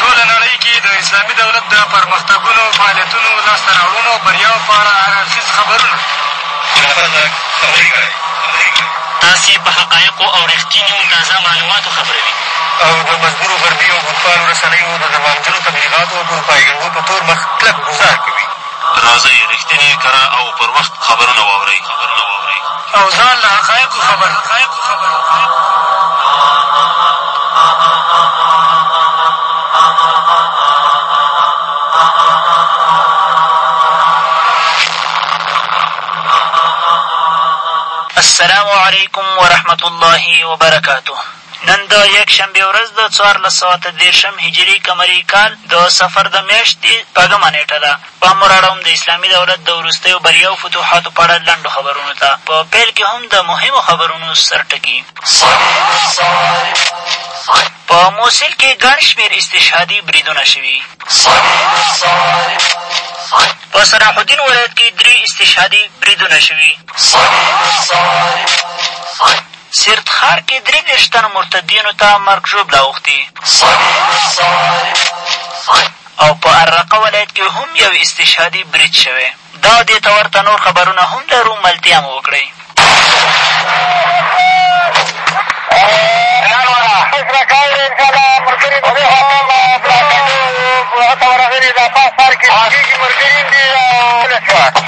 ټوله نړۍ کې د اسلامي دولت د پرمختګونو، فعالیتونو، لاسته راوړنو او بریاوو په اړه هر اړخیز خبرونه. خلافت غږ خبرې ګړۍ خبرې ګړۍ. تاسې په حقایقو او رښتیني او تازه معلوماتو خبروي. او د مزدورو غربي او ګوندپالو رسنیو د درواغجنو تبلیغاتو او پروپایګنډو په تور مخ کلک ګوزار کوي. راځئ رښتینې، کره او پر وخت خبرونه واورئ او ځان له حقایقو خبر کړئ. السلام علیکم ورحمة الله وبرکاته. نن د یکشنبې ورځ د څوارلس سوه اته دېرشم هجري قمري کال د صفر د میاشتې شپږمه نېټه ده. پام مو رااړوم د اسلامي دولت د وروستیو بریاو فتوحاتو په اړه لنډو خبرونو ته. په پیل کې هم د مهمو خبرونو سر ټکي. په موصل کې ګڼ شمېر استشهادي بریدونه شوي. په صلاح الدین ولایت کې درې استشهادي بریدونه شوي. سرت ښار کې درې دېرش تنو مرتدینو ته مرګ ژوبله اوښتې او په الرقه ولایت کې هم یو استشهادي برید شوی دا او دې ته ورته نور خبرونه هم لرو ملتیا مو وکړئ.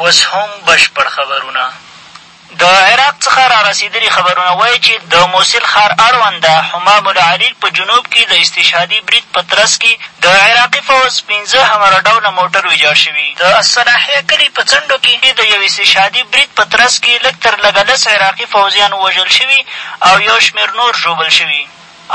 اوس هم بشپړ خبرونه د عراق څخه رارسېدلي خبرونه وايي چې د موصل ښار اړوند د حمام العليل په جنوب کې د استشهادي بريد په ترڅ کې د عراقي فوځ پنځه همره ډوله موټر ويجاړ شوي. د الصلاحيه کلي په څنډو کې د يو استشهادي بريد په ترڅ کې لږ تر لږه لس عراقي فوځيان ووژل شوي او يو شمېر نور ژوبل شوي.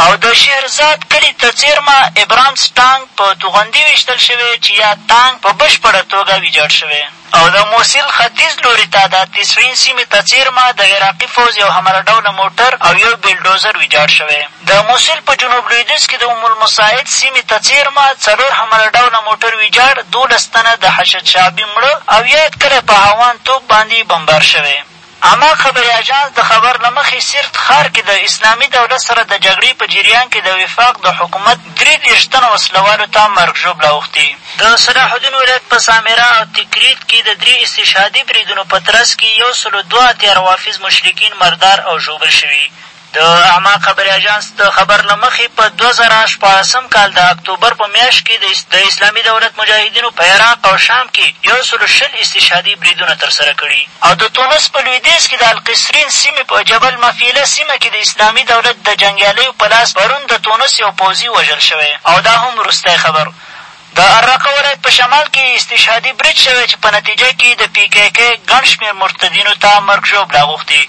او د شهرزاد کلي ته څېرمه ابرامز ټانک په توغندي وېشتل شوی چې یاد ټانک په بشپړه توګه ویجاړ شوی او د موصل ختیځ لوري ته د تسعین سیمې ته څېرمه د عراقي فوځ یو همره ډوله موټر او یو بلډوزر ویجاړ شوی. د موصل په جنوب لویدیځ کې د ام المساعد سیمې ته څېرمه څلور همره ډوله موټر ویجاړ، دولس تنه د حشد شعبي مړه او یاد کلی په هاوان توپ باندې بمبار شوی. اماق خبري اژانس د خبر له مخې سرت ښار کې د اسلامي دولت سره د جګړې په جریان کې د وفاق د حکومت درې دېرش تنو وسله والو ته مرګ ژوبله اوښتې. د صلاح الدین ولایت په سامره او تکریت کې د درې استشهادي بریدونو په ترڅ کې یو سلو دوه اتیا روافض مشرکین مردار او ژوبل شوي د اهمه خبري اژانس د خبر له مخې په دوه زره شپاړسم کال د اکتوبر په میاشت کې د اسلامي دولت مجاهدینو په عراق او شام کې یو سل او شل استشهادي بریدونه ترسره کړي. او د تونس په لویدیځ کې د القصرین سیمې په جبل مفیله سیمه کې د اسلامي دولت د جنګیالیو په لاس پرون د تونس یو پوځي وژل شوی او دا هم وروستی خبر د الرقه ولایت په شمال کې استشهادي برید شوی چې په نتیجه کې یې د پي کي کي ګڼ شمېر مرتدینو ته مرګ ژوبله اوښتې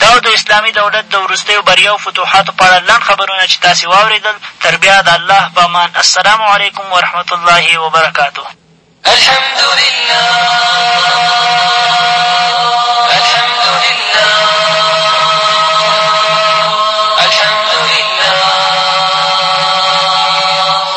ده او د اسلامي دولت د وروستیو بریاو فتوحاتو په اړه لنډ خبرونه چې تاسې واورېدل تر بیا د الله په امان السلام علیکم ورحمت الله وبرکاته.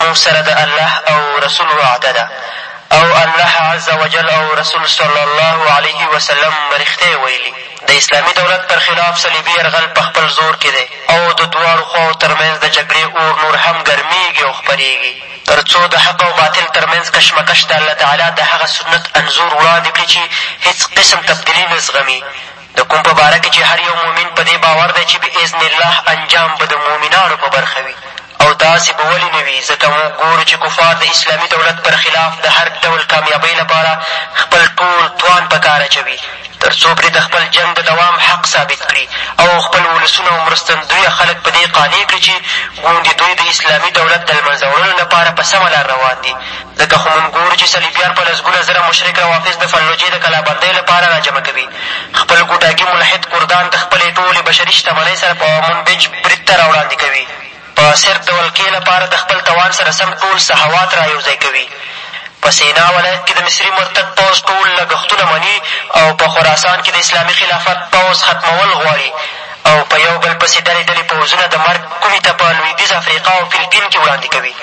موږ سره د الله او رسول وعده ده او الله عز وجل او رسول صلی الله علیه وسلم رښتیا ویلي. د اسلامي دولت پر خلاف صلیبي یرغل په خپل زور کې دی او د دواړو خواوو تر منځ د جګړې اور نور هم ګرمېږي او خپرېږي تر څو د حق او باطل تر منځ کشمکش د الله تعالی د هغه سنت انځور وړاندې کړي چې هېڅ قسم تبدیلي نه زغمي د کوم په باره کې چې هر یو مؤمن په دې باور دی چې باذن الله انجام به د مؤمنانو په برخه وي او داسې به ولې نه وي ځکه موږ ګورو چې کفار د اسلامي دولت پر خلاف د هر ډول کامیابۍ لپاره خپل ټول توان په کار اچوي تر څو پرې د خپل جنګ د دوام حق ثابت کړي او خپل ولسونه او مرستندویه خلک په دې قانع کړي چې ګوندې دوی د اسلامي دولت د لمنځه وړلو لپاره په سمه لار روان دي ځکه خو مونږ ګورو چې صلیبیان په لسګونه زره مشرک روافض د فلوجې د کلابندۍ لپاره را جمع کوي، خپل ګوډاګي ملحد کردان د خپلې ټولې بشري شتمنۍ سره په منبج برید ته راوړاندې کوي، په سرت د ولکې لپاره د خپل توان سره سم ټول سهوات را یو ځای کوي، په سینا ولایت کې د مصري مرتد پوځ ټول لګښتونه مني او په خراسان کې د اسلامي خلافت پوځ ختمول غواړي او په یو بل پسې ډلې ډلې پوځونه د مرګ کومي ته په لویدیځ افریقا او فلپین کې وړاندې کوي.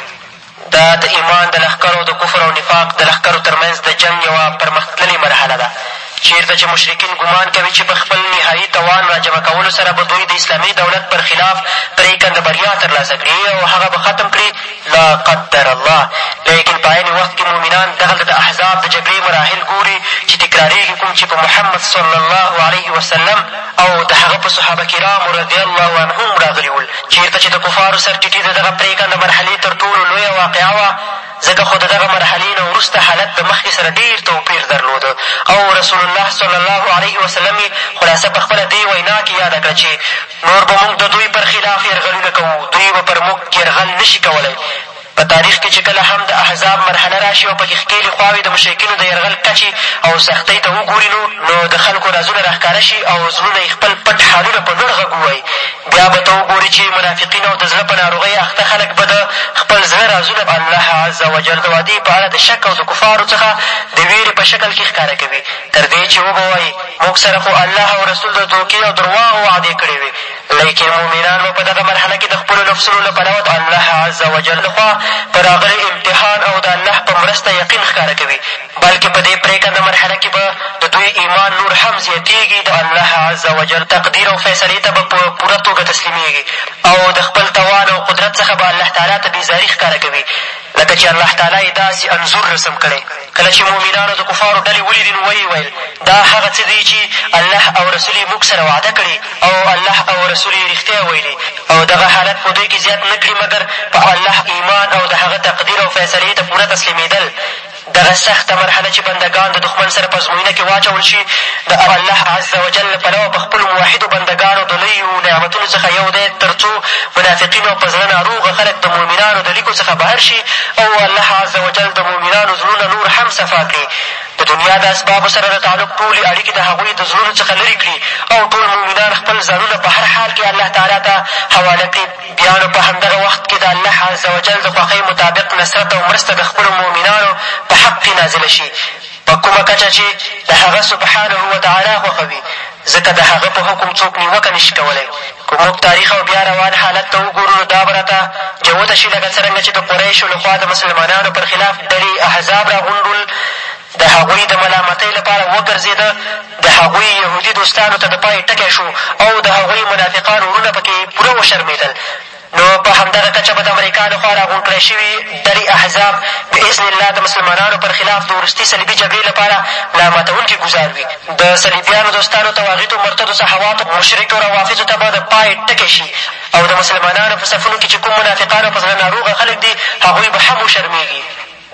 دا د ایمان د لښکرو او د کفر او نفاق د لښکرو تر منځ د جنګ یوه پرمختللې مرحله ده، چېرته چې مشرکین ګومان کوي چې په خپل نهایي توان را جمع کولو سره به دوی د اسلامي دولت پر خلاف پرېکنده بریا تر لاسه کړي او هغه به ختم کړي، لا قدر الله، لېکن په عین وخت کې مؤمنان دغلته د احزاب د جګړې مراحل ګوري چې تکرارېږي کوم چې په محمد صلی الله علیه وسلم او د هغه په صحابه کرامو رضی الله عنهم راغلي ول چېرته چې د کفارو سر ټیټي د دغه پرېکنده مرحلې تر ټولو لویه واقعه وه ځکه خو د دغه مرحلې نه وروسته حالت د مخکې سره ډېر توپیر درلود او رسول الله صلی الله علیه وسلم یې خلاصه په خپله دې وینا کې یاده کړه چې نور به موږ د دوی پر خلاف یرغلونه کوو دوی به پر موږ یرغل نه شي کولی په تاریخ کې چې کله هم د احزاب مرحله راشي او په کې ښکېلې خواوې د مشرکینو د یرغل کچې او سختۍ ته وګوري نو نو د خلکو رازونه راښکاره شي او زړونه یې خپل پټ حالونه په لوړ غږ ووایي بیا به ته وګورې چې منافقین او د زړه په ناروغۍ اخته خلک به د خپل زړه رازونه د الله عز وجل د وعدې په اړه د شک او د کفارو څخه د ویرې په شکل کې ښکاره کوي تر دې چې وبه وایي موږ سره خو الله او رسول د دوکې او درواغو وعدې کړې وې ليکن مؤمنان به په دغه مرحله کې د خپلو نفسونو له پلوه د الله عز وجل له خوا په راغلي امتحان او د الله په مرسته يقين ښکاره کوي، بلکې په دې پرېکنده مرحله کې به د دوی ايمان نور هم زياتېږي، د الله عز وجل تقدير او فيصلې ته به په پوره توګه تسليمېږي او د خپل توان او قدرت څخه به الله تعالی ته بېزاري ښکاره کوي، لکه چې الله تعالی یې داسې انځور رسم کړی، کله چې مؤمنانو د کفارو ډلې ولیدې نو ویې ویل، دا هغه څه دي چې الله او رسول یې موږ سره وعده کړې او الله او رسول یې رښتیا ویلي او دغه حالت په دوی کې زیات نه کړي مګر په الله ایمان او د هغه تقدیر او فیصلې ته پوره تسلیمېدل دغه سخته مرحله چې بنده ګان د دښمن سره په ازموینه کې واچول شي، د الله عز وجل له پلوه په خپلو موحدو بنده ګانو د لویو نعمتونو څخه یو دی، تر څو منافقین او په زړه ناروغه خلک د مؤمنانو د لیکو څخه بهر شي او الله عز وجل د مؤمنانو زړونه نور هم صفا کړي، د دنیا د اسبابو سره د تعلق ټولې اړیکې د هغوی د زړونو څخه لرې کړي او ټول مؤمنان خپل ځانونه په هر حال کې الله تعالی ته حواله کړي. بیا نو په همدغه وخت کښې د الله عز وجل د خوښۍ مطابق نصرت او مرسته د خپلو مؤمنانو په حق کښې نازله شي په کومه کچه چې د هغه سبحانه وتعالی خوښوي ځکه د هغه په حکم څوک نیوکه نه شي کولی که موږ تاریخ او بیا روان حالت ته وګورو نو دا به راته جوته شي لکه څرنګه چې د قریشو لخوا د مسلمانانو پر خلاف ډلې احزاب راغونډول د هغوی د ملامتۍ لپاره وګرځېده، د هغوی یهودي دوستانو ته د پای ټکی شو او د هغوی منافقان وروڼه په کې پوره وشرمېدل، نو په همدغه کچه به د امریکا له خوا راغونډ کړی شوي ډلې احزاب باذن الله د مسلمانانو پر خلاف د وروستي صلیبي جګړې لپاره لا ماتوونکي ګوزار وي، د صلیبیانو دوستانو، طواغیتو، مرتدو، صحواتو، مشرکو روافضو ته به د پای ټکی شي او د مسلمانانو په صفونو کې چې کوم منافقان او په زړه ناروغه خلک دي هغوی به هم وشرمېږي.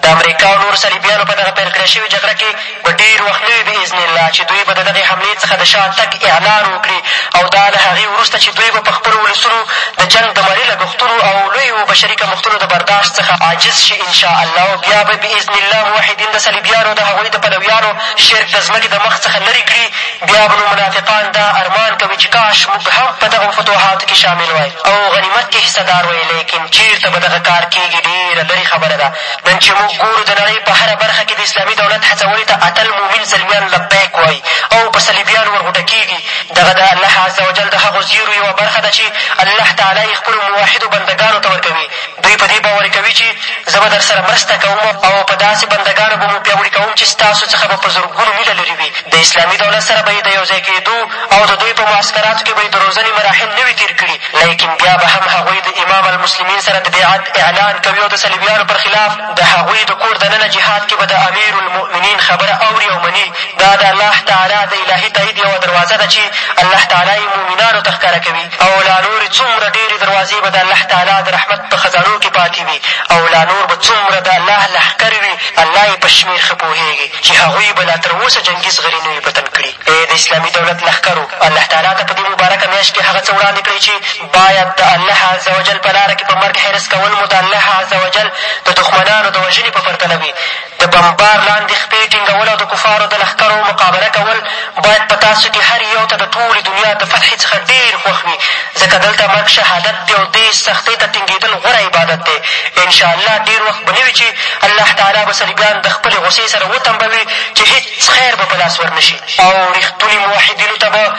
د امريکا او نورو صليبيانو په دغه پيل کړی شوې جګړه کې به ډېر وخت نه وي باذن الله چې دوی به د دغې حملې څخه د شا تګ اعلان وکړي او دا له هغې وروسته چې دوی به په خپلو ولسونو د جنګ د مالي لګښتونو او لويو بشري کمښتونو د برداشت څخه عاجز شي ان شاء الله او بيا به باذن الله موحدين د صليبيانو او د هغوی د پلويانو شرک د ځمکې د مخ څخه لرې کړي بیا هم منافقان دا ارمان کوي چې کاش موږ هم په دغو فتوحاتو کښې شامل وای او غنیمت کښې حصه دار وای لیکن چېرته به دغه کار کېږي ډېره لرې خبره ده نن چې موږ ګورو د نړۍ په هره برخه کښې د اسلامي دولت هڅونې ته اتل مؤمن زلمیان لبیک وایي او په صلیبیانو ورغوټه کېږي دغه د الله عزوجل د هغو زیرو یوه برخه ده چې الله تعالی یې خپلو موحدو بندګانو ته ورکوي دوی په دې باور کوي چې زه به درسره مرسته کوم او په داسې بنده ګانو به مو پیاوړي کوم چې ستاسو څخه به په زرګونو میله لرې وي د اسلامي دولت سره به یې د یو ځای کېدو او د دوی په معسکراتو کې به یې د روزنې مراحل نه وي تېر کړي لیکن بیا به هم هغوی د امام المسلمین سره د بیعت اعلان کوي او د صلیبیانو پر خلاف د هغوی د کور دننه جهاد کې به د امیر المؤمنین خبره اوري او مني دا د الله تعالی د الهي تایید یوه دروازه ده چې الله تعالی یې مؤمنانو ته ښکاره کوي او لا نورې څومره ډېرې دروازې به د الله تعالی د رحمت په خزانو کښې پاتې وي او لا نور به څومره د الله لښکر وي الله يې په شمېر ښه پوهېږي چې هغوی به لا تر اوسه جنګي زغري نه وي په تن کړي ای د اسلامي دولت لښکرو! الله تعالی ته په دې مبارکه مياشت کښې هغه څه وړاندې کړئ چې بايد د الله عز وجل په لاره کښې په مرګ حرص کول مو د الله عز وجل د دښمنانو د وژنې په پرتله وي د بمبار لاندې خپې ټینګول او د کفارو د لښکرو مقابله کول باید په تاسو کې هر یو ته د ټولې دنیا د فتحې څخه ډېر خوښ وي ځکه دلته مرګ شهادت دی او دې سختۍ ته ټینګېدل غوره عبادت دی انشاءالله ډېر وخت به نه وي چې الله تعالی به صلیبیان د خپلې غوسې سره وتمبوي چې هېڅ خیر به په لاس ورنه شي او رښتوني موحدینو ته به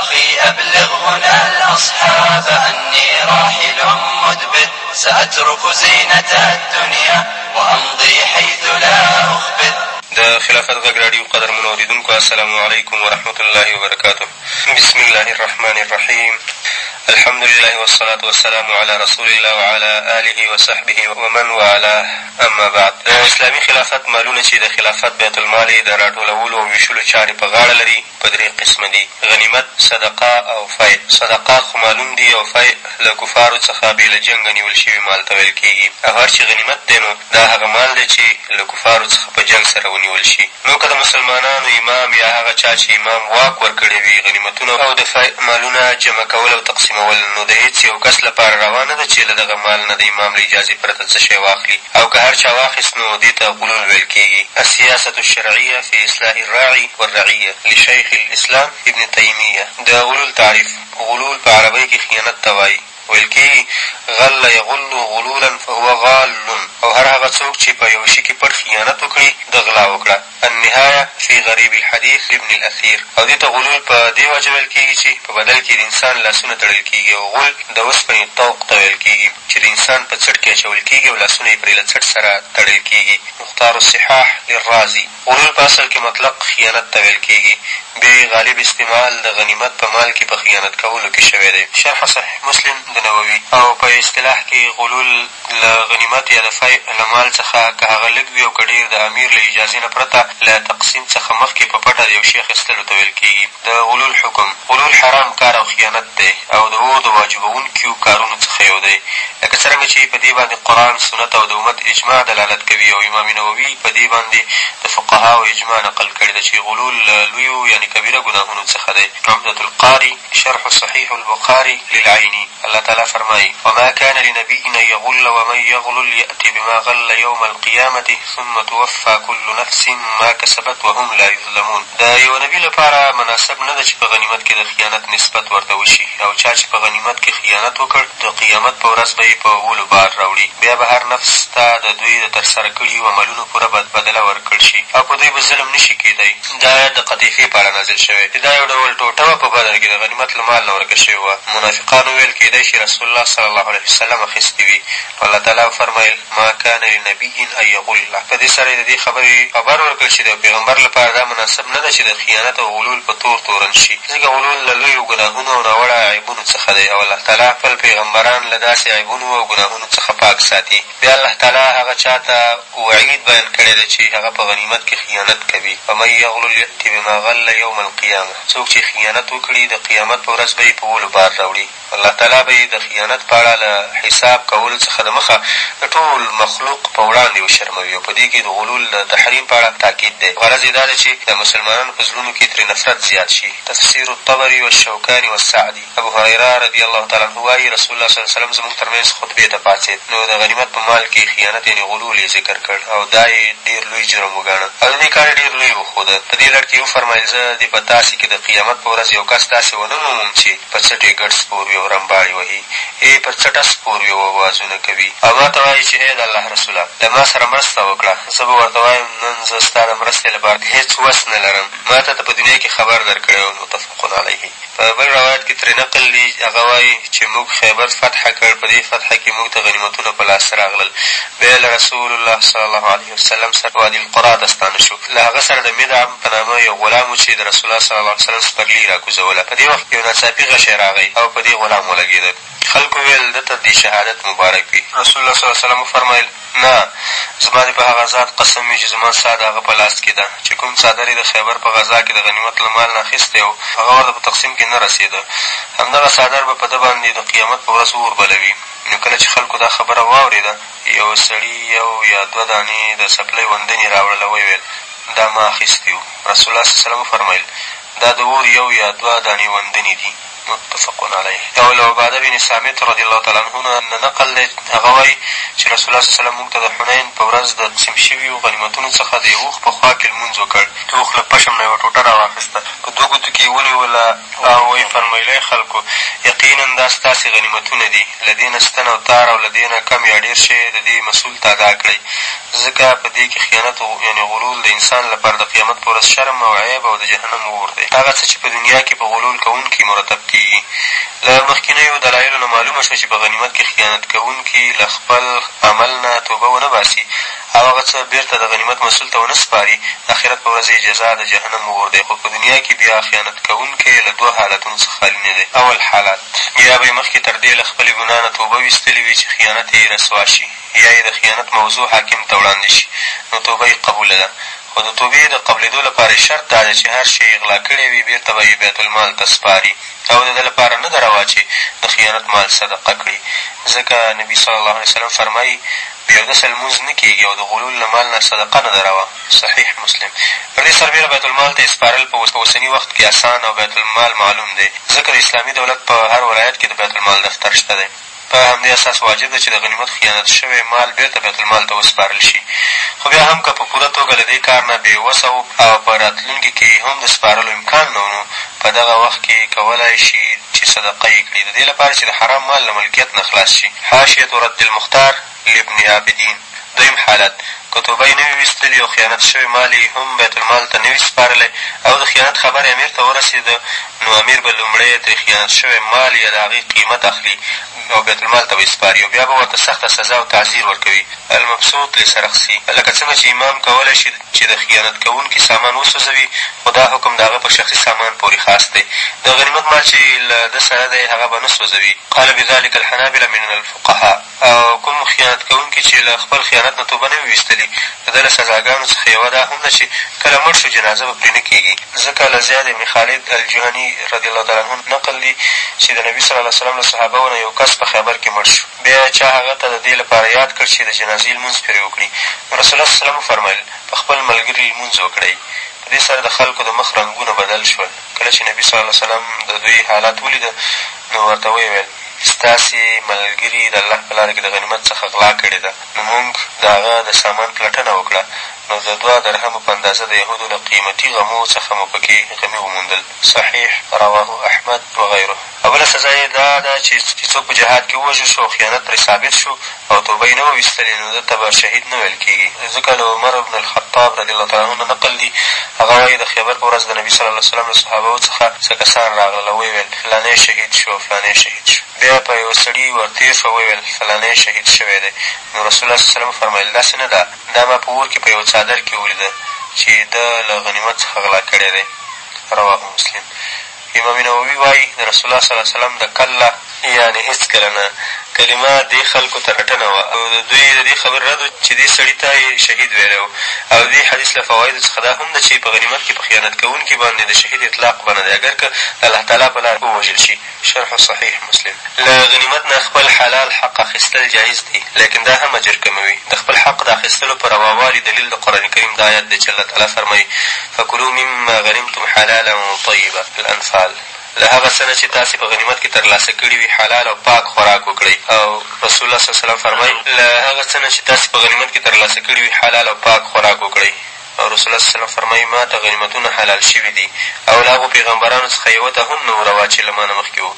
اخي ابلغهنا الاصحاب اني راحل مدبر ساترک زينة الدنيا وامضي حيث لا اخبر. د خلافت غږ راډیو قدرمنو اورېدونکو السلام علیکم ورحمة الله وبرکاته بسم الله الرحمن الرحیم الحمد لله والصلاة والسلام علی رسول الله وعلی آله وصحبه ومن والاه اما بعد د اسلامي خلافت مالونه چې د خلافت بیت المال یې د راټولولو او ویشلو چارې په غاړه لري په درې قسمه دي، غنیمت، صدقه او فی. صدقه خو معلوم دي او فی له کفارو څخه بې له جنګه نیول شوي مال ته ویل کېږي او هر چې غنیمت دی نو دا هغه مال دی چې له کفارو څخه په جنګ سره ونیول شي نو که د مسلمانانو امام یا هغه چا چې امام واک ورکړی وي غنیمتونه او د فی مالونه جمع کول او تقسیمول نو د هېڅ یو کس لپاره روا نه ده چې له دغه مال نه د امام له اجازې پرته څه شی واخلي او که هر چا واخیست نو دې ته غولول ویل کېږي، السیاسة الشرعیة فی اصلاح الراعی والرعیة لشیخ الاسلام ابن تیمیة د غلول تعریف، غلول په عربۍ کې خیانت ته وایي، ویل کېږي، غل یغل غلولا فهو غال او هر هغه څوک چې په یوه شي کې پټ خیانت وکړي، ده غلا وکړه. النهايه فی غریب الحدیث لابن الاثیر او دې ته غلول په دې واجه ویل کېږي چې په بدل کې د انسان لاسونه تړل کېږي او غول د اوسپنې طوق ته ویل کېږي چې د انسان په څټ کې اچول کېږي او لاسونه یې پرې له څټ سره تړل کېږي مختار الصحاح للرازي غلول په اصل کې مطلق خیانت ته ویل کېږي بیا یې غالب استعمال د غنیمت په مال کې په خیانت کولو کې شوی دی شرح صحیح مسلم د نووي او په اصطلاح کې غلول له غنیمت یا د فی له مال څخه که هغه لږ وي او که ډېر د امیر له اجازې نه پرته له تقسیم څخه مخکې په پټه د یو شي اخیستلو ته ویل کېږي. د غلول حکم، غلول حرام کار او خیانت دی او د اور د واجبوونکیو کارونو څخه یو دی لکه څرنګه چې په دې باندې قرآن، سنت او د امت اجماع دلالت کوي او امام نووي په دې باندې د فقهاوو اجماع نقل کړې ده چې غلول له لویو یعنې کبیره ګناهونو څخه دی، عمدة القاري، شرح صحیح البخاري للعیني. الله تعالی فرمايي، وما کان لنبي ان یغل ومن یغلل یأت بما غل یوم القیامة ثم توفی کل نفس ما کسبت وهم لا یظلمون د یوه نبي لپاره مناسب نه ده چې په غنیمت کې د خیانت نسبت ورته وشي او چا چې په غنیمت کې خیانت وکړ د قیامت په ورځ به یې په ولو بار راوړي بیا به هر نفس ته د دوی د ترسره کړي عملونو پوره بدله ورکړ شي او په دوی به ظلم نه شي کېدای. دا آیت د قطیفې په اړه نازل شوی چې دا یو ډول ټوټه وه، په بدر کې د غنیمت له مال نه ورکه شوې وه، منافقانو ویل کېدای شي رسول الله صلی الله علیه وسلم اخیستې وي، نو الله تعالی وفرمایل، ما کان لنبي ان یغل، په دې سره یې د دې خبرې خبر ورکړ چې د یو پېغمبر لپاره دا مناسب نه ده چې د خیانت او غلول په تور تورن شي، ځکه غلول له لویو ګناهونو او ناوړه عیبونو څخه دی او الله تعالی خپل پېغمبران له داسې عیبونو او ګناهونو څخه پاک ساتي. بیا الله تعالی هغه چا ته وعید بیان کړی دی چې هغه په غنیمت کې خیانت کوي، فمن یغلل یأت بما غل یوم القیامة، څوک چې خیانت وکړي د قیامت په ورځ به یې په ولو بار راوړي، الله تعالی به یې د خیانت په اړه له حساب کولو څخه د مخه د ټول مخلوق په وړاندې وشرموي او په دې کې د غلول د تحریم په اړه تاکید دی، غرض یې دا دی چې د مسلمانانو په زړونو کې ترې نفرت زیات شي، تفسیرالطبري والشوکاني والسعدي. ابو هريره رضي الله تعالی عنه وايي، رسول الله صلی الله علیه وسلم زموږ تر منځ خطبې ته پاڅېد، نو د غنیمت په مال کې خیانت یعنې غلول یې ذکر کړ او دا یې ډېر لوی جرم وګاڼه او د دې کار یې ډېر لوی وښوده، په دې لړ کې یې وفرمایل، زه دې په تاسې کې د قیامت په ورځ یو کس داسې ونه مومم چې په څټ یې ګډ سپور وي او رمباړې وهي، ېې پر څټه سپور وي او اوازونه کوي او ما ته وايي چې ای د الله رسوله! له ما سره مرسته وکړه، زه به ورته وایم، نن زه ستا د مرستې لپاره هېڅ وس نه لرم، ما ته ته په دنیا کې خبر درکړی و، متفق علیه. په بل روایت کې ترې نقل دي، هغه وايي، چې موږ خیبر فتح کړ، په دې فتح کې موږ ته غنیمتونه په لاس راغلل، بیا له رسول الله صلی الله علیه وسلم سره وادي القرا ته ستانه شو، له هغه سره د مدعم په نامه یو غلام و، چې د رسول الله صلی الله علیه وسلم سپرلي یې راکوزوله، په دې وخت کې یو ناڅاپي غشی راغی او په دې غلام ولګېده. خلکو ویل، ده ته دې شهادت مبارک وي. رسول الله صلی الله علیه وسلم وفرمایل، نه! زما دې په هغه ذات قسم وي چې زما ساه د هغه په لاس کې ده چې کوم څادر یې د خیبر په غزا کې د غنیمت له مال نه اخیستی و، هغه ورته په تقسیم کې نه رسېده، همدغه څادر به په ده باندې د قیامت په ورځ اور بلوي. نو کله چې خلکو دا خبره واورېده، یو سړي یو یا دوه دانې د څپلۍ وندنې راوړل او ویې ویل، دا ما اخیستي وو. رسول الله صلی الله علیه وسلم وفرمایل، دا د اور یو یا دوه دانې وندنې دي. متفق علیه او له عبادة بن صامت رضی الله تعالی عنه نه نقل دی هغه وایي چې رسول الله صلی الله علیه وسلم موږ ته د حنین په ورځ د تقسیم شویو غنیمتونو څخه د یو اوښ په خوا کې لمونځ وکړ، د اوښ له پشم نه یوه ټوټه راواخیسته په دوه ګوتو کې یې ونیوله او ویې فرمایل ای خلکو! یقینا دا ستاسې غنیمتونه دي، له دې نه ستن او تار او له دې نه کم یا ډېر شی د دې مسول ته ادا کړئ، ځکه په دې کې خیانت او یعنې غلول د انسان لپاره د قیامت په ورځ شرم او عیب او د جهنم اور دی. هغه څه چې په دنیا کې په غلول کوونکي مرتب کېږي. له مخکینیو دلایلو نه معلومه شوه چې په غنیمت کې خیانت کوونکي له خپل عمل نه توبه ونه باسي او هغه څه بېرته د غنیمت مسول ته ونه سپاري، د اخرت په ورځ یې جزا د جهنم اور دی، خو په دنیا کې بیا خیانت کوونکی له دوه حالتونو څخه خالي نه دی، اول حالت، یا به یې مخکې تر دې له خپلې ګناه نه توبه ویستلې وي چې خیانت یې رسوا شي. یا یې د خیانت موضوع حاکم ته وړاندې شي، نو توبه یې قبوله ده، خو د توبې د قبلېدو لپاره شرط دا دی چې هر شی یې غلا کړی وي، بېرته به یې بیت المال ته سپاري او د ده لپاره نه ده روا چې د خیانت مال صدقه کړي، ځکه نبي صلی الله علیه وسلم فرمايي، بې اودسه لمونځ نه کېږي او د غلول له مال نه صدقه نه ده روا، صحیح مسلم. پر دې سربېره بیت المال ته یې سپارل په اوسني وخت کې اسان او بیت المال معلوم دی، ځکه د اسلامي دولت په هر ولایت کې د بیت المال دفتر شته دی. په همدې اساس واجب ده چې د غنیمت خیانت شوی مال بېرته بیت المال ته وسپارل شي، خو بیا هم که په پوره توګه له دې کار نه بې وسه و او په راتلونکي کې یې هم د سپارلو امکان نه و نو په دغه وخت کې کولای شي چې صدقه یې کړي د دې لپاره چې د حرام مال له ملکیت نه خلاص شي. حاشیة رد المختار، لابن عابدين، دويم حالت، که توبه يې نه وي ويستلې او خيانت شوی مال يې هم بيت المال ته نه وي سپارلی او د خيانت خبر يې امير ته ورسېده، نو امير به لومړی ترې خيانت شوی مال يا د هغه قيمت اخلي او بيت المال ته به يې سپاري او بيا به ورته سخته سزا او تعزير ورکوي، المبسوط لسرخسي، لکه څنګه چې امام کولی شي چې د خيانت کوونکي سامان وسوځوي، خو دا حکم د هغه په شخصي سامان پورې خاص دی، د غنيمت مال چې له ده سره دی هغه به نه سوځوي، قال بذلک الحنابلة من الفقهاء. او کوم خیانت کوونکي چې له خپل خیانت نه توبه نه وي ویستلي، د ده له سزاګانو څخه یوه دا هم ده چې کله مړ شو جنازه به پرې نه کېږي، ځکه له زیاد بن خالد الجهني رضی الله تعالی عنه نقل دي چې د نبي صلی الله علیه وسلم له صحابه ونه یو کس په خیبر کې مړ شو، بیا چا هغه ته د دې لپاره یاد کړ چې د جنازې لمونځ پرې وکړي، نو رسول الله صلی الله علیه وسلم وفرمایل، په خپل ملګري لمونځ وکړئ. په دې سره د خلکو د مخ رنګونه بدل شول. کله چې نبي صلی الله علیه وسلم د دوی حالت ولید نو ورته ویې ویل، ستاسې ملګري د الله په لاره کې د غنیمت څخه غلا کړې ده، نو مونږ د هغه د سامان پلټنه وکړه نو د دوه درهمو په اندازه د یهودو له قیمتي غمو څخه مو په کې غمي وموندل، صحیح، رواه احمد وغیره. او بله سزا یې دا ده چې که څوک په جهاد کې ووژل شو او خیانت پرې ثابت شو او توبه یې نه وه ویستلې نو ده ته به شهید نه ویل کېږي ځکه له عمر بن الخطاب رضی الله تعالی عنه نه نقل دي هغه وایي د خیبر په ورځ د نبي صلی الله علیه وسلم له صحابه وڅخه څه کسان راغلل او ویې ویل فلانی شهید شو او فلانی شهید شو بیا پر یوه سړي ور تېر شو او ویې ویل فلانی شهید شوی دی نو رسول الله صلی الله علیه وسلم وفرمایل داسې نه ده دا ما په اور کې په یوه څادر کې ولیده چې ده له غنیمت څخه غلا کړی دی رواه مسلم امام نووي وايي، د رسول الله صلی الله علیه وسلم د کلا، یعنې هېڅکله نه، کلمه دې خلکو ته رټنه وه او د دوی د دې خبرې رد و چې دې سړي ته یې شهید ویلی و او ددې حدیث له فوایدو څخه دا هم ده چې په غنیمت کې په خیانت کوونکي باندې د شهید اطلاق بنه دی اګر که د الله تعالی په لار ووژل شي، شرح صحیح مسلم. له غنیمت نه خپل حلال حق اخیستل جایز دي، لیکن دا هم اجر کموي، د خپل حق د اخیستلو په رواوالي دلیل د قرآن کریم دا ایت دی چې الله تعالی فرمایي، فکلوا مما غنمتم حلالا طیبا، الانفال، له هغه څه نه چې تاسې په غنیمت کښې ترلاسه کړي وي حلال او پاک خوراک وکړئ او رسول الله صلی الله علیه وسلم فرمایي. له هغه څه نه چې تاسې په غنیمت کښې ترلاسه کړي وي حلال او پاک خوراک وکړئ او رسول الله صلی الله علیه وسلم فرمایي ما ته غنیمتونه حلال شوي دي او له هغو پیغمبرانو څخه یوه ته هم نه وو روا چې له ما نه مخکې وو.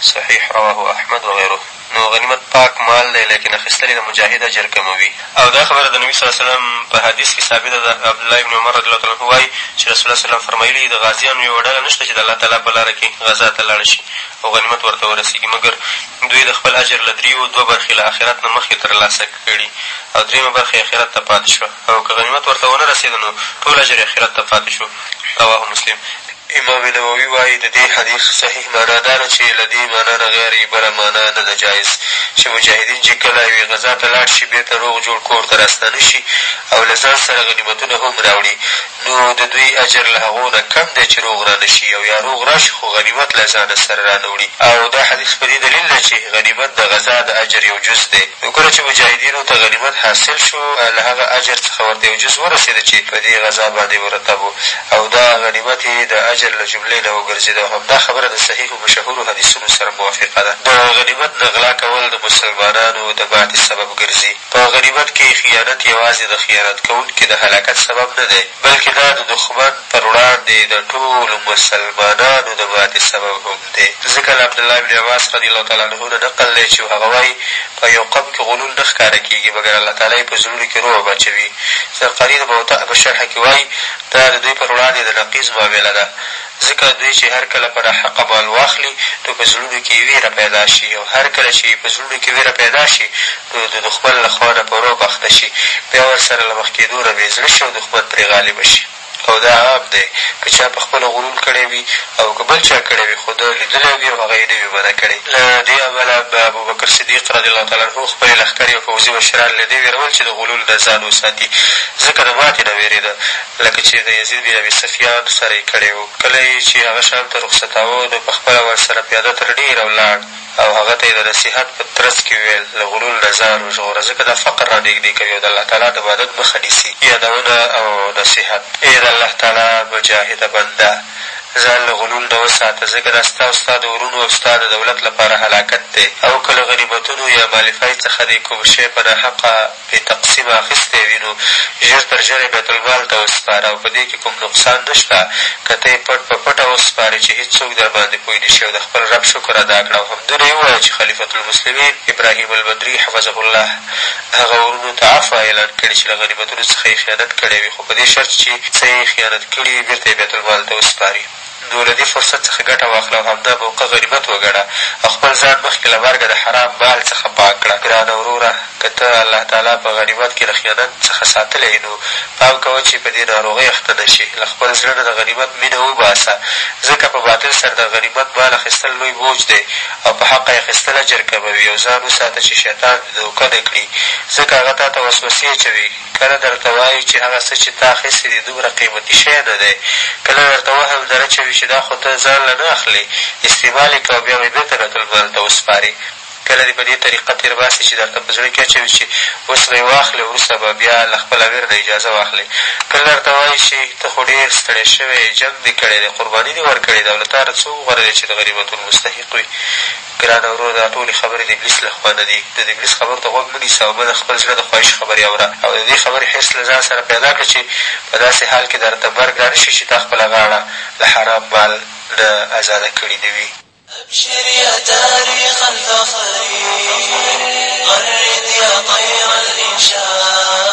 صحيح رواه احمد وغيره نو غنيمت پاک مال دی ليکن اخيستل يې د مجاهد اجر کموي. او دا خبره د نبي صلی الله علیه وسلم په حدیث کښې ثابته ده، عبدالله ابن عمر رضی الله تعالی عنه وائی چې رسول الله صلی الله علیه وسلم فرمائیلي د غازیانو یوه ډله نشته چې د الله تعالی په لاره کښې غزا ته لاړه شي او غنیمت ورته ورسیږي مګر دوی د خپل اجر له دریو دوه برخې له آخرت نه مخکې ترلاسه کړي او دریمه برخه یې آخرت ته پاتې شوه. او که غنیمت ورته ونه رسېدو نو ټول اجر اخرت ته پاتې شو. رواه مسلم. امام نووي وايي، د دې حدیث صحیح معنا دا ده چې له دې معنا نه غیر یې بله معنا نه ده جایز چې مجاهدین چې کله یوې غزا ته لاړ شي بېرته روغ جوړ کور ته راستانه شي او له ځان سره غنیمتونه هم راوړي نو د دوی اجر له هغو نه کم دی چې روغ رانه شي او یا روغ راشي خو غنیمت له ځانه سره رانه وړي او دا حدیث په دې دلیل دی چې غنیمت د غزا د اجر یو جز دی نو کله چې مجاهدینو ته غنیمت حاصل شو له هغه اجر څخه ورته یو جز ورسېده چې په دې غزا باندې مرتب وو او دا غنیمت یې د اجر له جملې نه وګرځېد او همدا خبره د صحیحو مشهورو حدیثونو سره موافقه ده د غنیمت نه غلا کول د مسلمانانو د ماتې سبب ګرځي. په غنیمت کې خیانت یوازې د خیانت کوونکي د هلاکت سبب نه دی، بلکې دا د دښمن پر وړاندې د ټولو مسلمانانو د ماتې سبب هم دی، ځکه له عبدالله بن عباس رضي الله تعالی عنه نه نقل دی چې هغه وايي، په یو قوم کې غلول نه ښکاره کېږي مګر الله تعالی یې په زړونو کې رعب اچوي. زرقاني د موطأ په شرح کې وايي، دا د دوی پر وړاندې د نقیض معامله ده، ځکه دوی چې هر کله پر حقه بال واخلي، نو په زړونو کې یې وېره پیدا شي او هر کله چې په زړونو کې وېره پیدا شي، نو د دښمن له خوا نه په رعب اخته شي، بیا ورسره له مخ کېدو نه بې زړه شي او دښمن پرې غالب شي. او دا عام دی، که چا په خپله غرور کړی وي او که بل چا کړی وي، خو ده لیدلی وي او هغه یې نه وي منع کړی. له دې امله به ابوبکر صدیق رضی الله تعالی عنه خپل لښکرې او پوځي مشران له دې وېرول چې د غلول نه ځان وساتي، ځکه د ماتې نه وېرېده، لکه چې د یزید بن ابي سفیان سره یې کړې وو، کله یې چې هغه شام ته رخصتاوه نو په خپله ورسره پیاده تر ډېره ولاړ او هغه ته یې د نصیحت په ترڅ کې ویل، له غرور نه ځان وژغوره ځکه دا فقر را نږدې کوي او د الله تعالی د مدد مخه نیسي. یادونه او نصیحت، ای د الله تعالی مجاهده بنده! ځان له غلول نه وساته ځکه دا ستا او ستا د وروڼو او ستا د دولت لپاره هلاکت دی او که له غنیمتونو یا مالفای څخه دې کوم شی په ناحقه پرې تقسیم اخیستی وي، نو ژر تر ژره یې بیت المال ته وسپاره او په دې کې کوم نقصان نه شته، که ته یې پټ په پټه وسپارې چې هېڅوک در باندې پوه نه شي او د خپل رب شکر ادا کړه او همدونه یې ووایه چې خلیفة المسلمین ابراهیم البدري حفظه الله هغه وروڼو ته عفوه اعلان کړې چې له غنیمتونو څخه یې خیانت کړی وي، خو په دې شرط چې څه یې خیانت کړي وي بېرته یې بیت المال ته وسپاري. نو له دې فرصت څخه ګټه واخله او همدا موقع غنیمت وګڼه او خپل ځان مخکې له مرګه د حرام مال څخه پاک کړه. ګرانه وروره! که ته الله تعالی په غنیمت کې له خیانت څخه ساتلی یې نو پام کوه چې په دې ناروغۍ اخته نه شې. له خپل زړه نه د غنیمت مینه وباسه، ځکه په باطل سره د غنیمت مال اخیستل لوی بوج دی او په حقه یې اخیستل اجر کموي او ځان وساته چې شیطان دې دوکه نه کړي، ځکه هغه تا ته وسوسې اچوي. کله درته وايي چې هغه څه چې تا اخیستي دي دومره قیمتي شی نه دی، کله درته وهم در اچوي چې دا خو ته ځان له نه اخلې، استعمال یې کوه بیا به یې بېرته بیت المال ته وسپارې. کله دې په دې طریقه تېر باسي چې درته په زړه کې اچوي چې اوس به یې واخلې او وروسته به بیا له خپل امیر نه اجازه واخلې. کله درته وايي چې ته خو ډېر ستړی شوی یې، جنګ دې کړی دی، قرباني دې ورکړې ده او له تانه څوک غوره دی چې د غنیمتونو مستحق وي. ګرانه وروره دا ټولې خبرې د ابلیس له خوا نه دي، نو د ابلیس خبرو ته غوږ مه نیسه او بده خپل زړه د خواهش خبرې اوره او د دې خبرې حرص له ځان سره پیدا کړه چې په داسې حال کې درته مرګ را نه شي چې تا خپله غاړه له حرام مال نه ازاده کړې نه وي. ابشر يا تاريخ الفخر غرد يا طير الانشاد.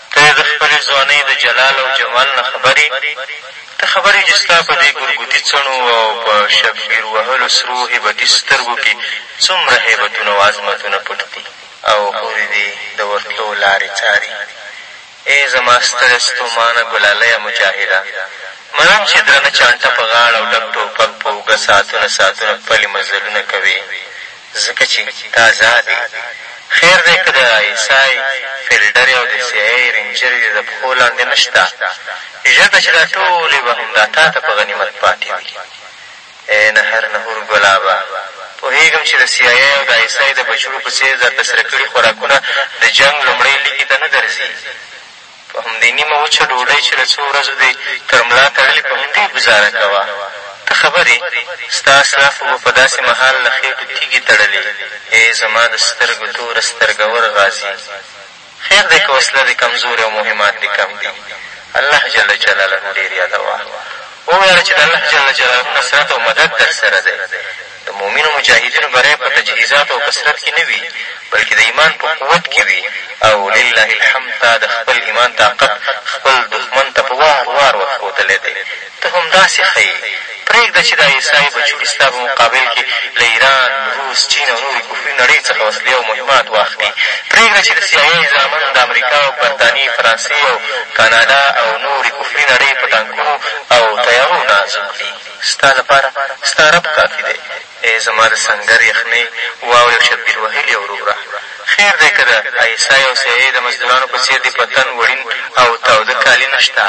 ته یې د خپلې ځوانۍ د جلال او جمال نه خبر یې، ته خبر یې چې ستا په دې ګرګوتي څڼو او په شبګیر وهلو سرو هیبتي سترګو کې څومره هیبتونه او عظمتونه پټ دي. او حورې دې د ورتلو لارې څاري. ای زما ستړې ستومانه ګلالیه مجاهده! منم چې درنه چانټه په غاړه او ډک ټوپک په اوږه ساعتونه ساعتونه پلي مزلونه کوې، ځکه چې ته ازاد یې. خیر دی که د آیسای، فیلډرې او د سي آی اې رینجرې دې د پښو لاندې نه شته. ژر ده چې دا ټولې به همدا تا ته په غنیمت پاتې وي. ای نهر نهور ګلابه! پوهېږم چې د سي آی اې او د آیسای د بچوړو په څېر درته سره کړي خوراکونه د جنګ لومړۍ لیکې ته نه درځي. په همدې نیمه وچه ډوډۍ چې له څو ورځو دې تر ملا تړلې په همدې ګوزاره کوه. ته خبر یې؟ ستا ساه خو به په داسې مهال له خېټو تیږې تړلې. ای زما د سترګو توره سترګور غازي! خیر دی که وسله دې کمزورې او مهمات دې کم دي. الله جل جلاله ډېر یادوه. وویاړه چې د الله جل جلاله نصرت او مدد درسره دی. د مؤمنو مجاهدینو بری په تجهیزاتو او کثرت کې نه وي، بلکې د ایمان په قوت کې وي او لله الحمد تا د خپل ایمان طاقت خپل دښمن ته په وار وار ور ښودلی دی، ته همداسې ښه یې. پرېږده چې دا عیسایي بچوړي ستا په مقابل کې له ایران، روس، چین او نورې کفري نړۍ څخه وسلې او مهمات واخلي، پرېږده چې د سي آی اې زامن د امریکا او برتانیې، فرانسې او کاناډا او نورې کفري نړۍ په ټانکونو او طیارو ناز وکړي. ستا لپاره ستا رب کافي دی. ای زما د سنګر یخنۍ واورې او شبګیر وهلي وروره! خیر دی که د آی اس آی او سي آی اې د مزدورانو په څېر دې په تن وړین او تاوده کالي نه شته.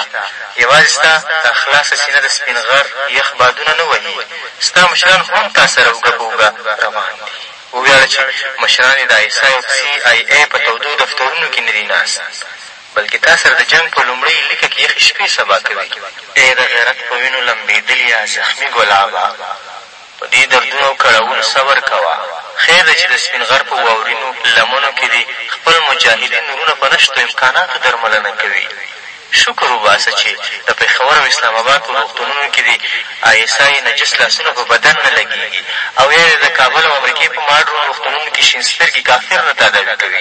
یوازې ستا دا خلاصه سینه د سپین غر یخ بادونه نه وهي. ستا مشران هم تا سره اوږه په اوږه روان دي. وویاړه چې مشران یې د آی اس آی او سي آی اې په تودو دفترونو کې نه دي ناست. بلکې تا سره د جنګ په لومړۍ لیکه کې یخې شپې سبا کوي. ای د غیرت په وینو لمبېدلیه زخمي ګلابه! په دې دردونو او کړاوونو صبر کوه، خیر دی چې د سپین غر په واورینو لمنو کې دې خپل مجاهدین وروڼه په نشتو امکاناتو درملنه کوي. شکر وباسه چې د پېښور او اسلام اباد په روغتونونو کې دې آی ایس آی نجس لاسونه په بدن نه لګېږي او یا دې د کابل او امریکې په ماډرن روغتونونو کې شین سترګي کافر نه تاداوي کوي.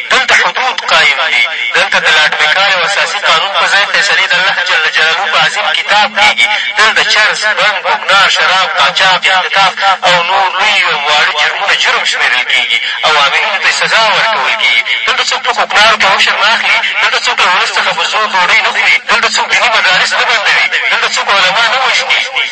دلته حدود قایم دي، دلته د لاټ مېکال او اساسي قانون په ځای فېصلې د الله جل جلاله په عظیم کتاب کېږي، دلته چرس، بنګ، بوګنا، شراب، قاچاق، اختطاف او نور لوی او واړه جرمونه جرم شمېرل کېږي او عاملینو ته یې سزا ورکول کېږي، دلته څوک په کوکنارو کې عشر نه اخلي، دلته څوک له ولس څخه په زور ډوډۍ نه خوري، دلته څوک دیني مدارس نه بندوي، دلته څوک علما نه وژني.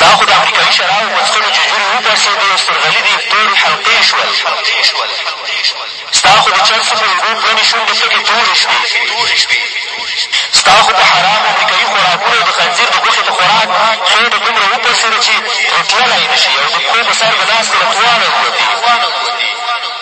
دا خو د امریکایي شرابو په څښلو چې ږیرې وپړسېدې، سورغلي دې تورې حلقې شول. ستا خو د چرسو په لیدو پلنې شونډې پکې تورې شوې. ستا خو په حرامو امریکایي خوراکونو او د خنځیر د غوښې په خوراک خېټه دومره وپړسېده چې ترې تللای نه شې او د پښو په سر د ناستې نه تواڼه ووتې.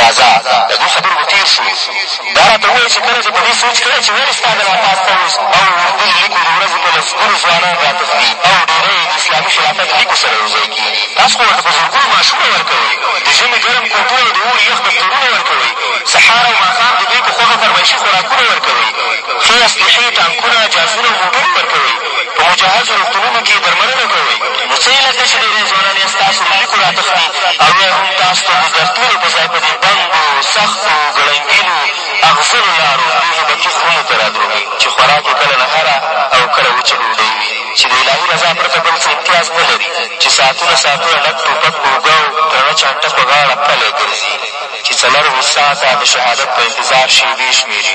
راځه له دې خبرو به تېر شو، دا راته ووایه چې کله دې په دې سوچ کړی چې ولې ستا د راتاس پوځ او اردو له لیکو د ورځې په لسګونو ځوانان راتښتي او ډېری یې د اسلامي خلافت لیکو سره یو ځای کېږي؟ تاسو خو ورته په زرګونو معاشونه ورکوئ، د ژمي ګرم کوټونه او د اوړي یخ دفترونه ورکوئ، سهار او ماښام د دوی په خوښه فرمایشي خوراکونه ورکوئ، ښې اسلحې، ټانکونه، جازونه او موټرې ورکوئ، په مجهزو روغتونونو کښې درملنه کوئ نو څۀ يې لکه چې ډېری ځوانان يا ستاسو له ليکو را تښتي او يا هم تاسو ته د درتللو په ځای په دې بندو، سختو، ګړنګينو، اغزنو لارو، بې هبتي خرونو ته را درومي چې خوراک يې کله نهره او کله وچه ډوډۍ وي چې د الهي رضا پرته بل څه امتياز نه لري چې ساعتونه ساعتونه لک ټوپک په اوږه او درنه چانټه په غاړه پلی ګرځي چې څلروېشت ساعته د شهادت په انتظار شېبې شمېري.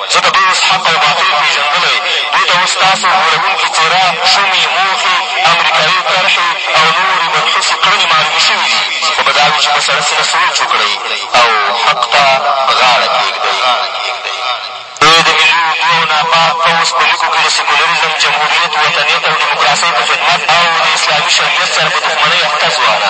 زه د بېس حق او باطل پېژندلی، دې ته اوس تاسو غولوونکې څېره، شومې موخې، امریکایۍ طرحې او نورې منحوسې کړنې معلومې شوې دي، ښه به دا وي چې په سړه سینه سوچ وکړئ او حق ته غاړه کېږدئ. ای د ملي اردو او ناپاک پوځ په لیکو کې د سیکولریزم، جمهوریت، وطنیت او ډیموکراسۍ په خدمت او د اسلامي شریعت سره په دښمنۍ اخته ځوانه!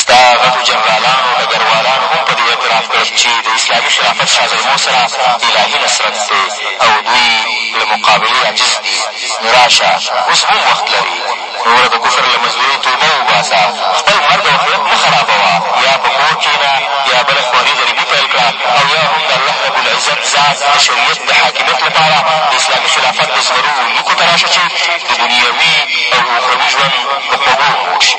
ستا غټو جنرالانو ډګروالانو هم په دې اعتراف کړ چي د اسلامي خلافت شازلمو سره الهي نصرت دی او دوی له مقابلې عاجز دي نو راشه اوس هم وخت لرې نوره د کفر له مزدورۍ توبه وباسه خپل مرګ او هویت مه خرابوه یا په کور کښېنه یا بله خواري غریبي پیل کړه او یا هم د الله رب العزت ذات د شریعت د حاکمیت لپاره د اسلامي خلافت د زمرو لیکو ته راشه چي د دنیوي او اخروي ژوند په خوږو موړ شې.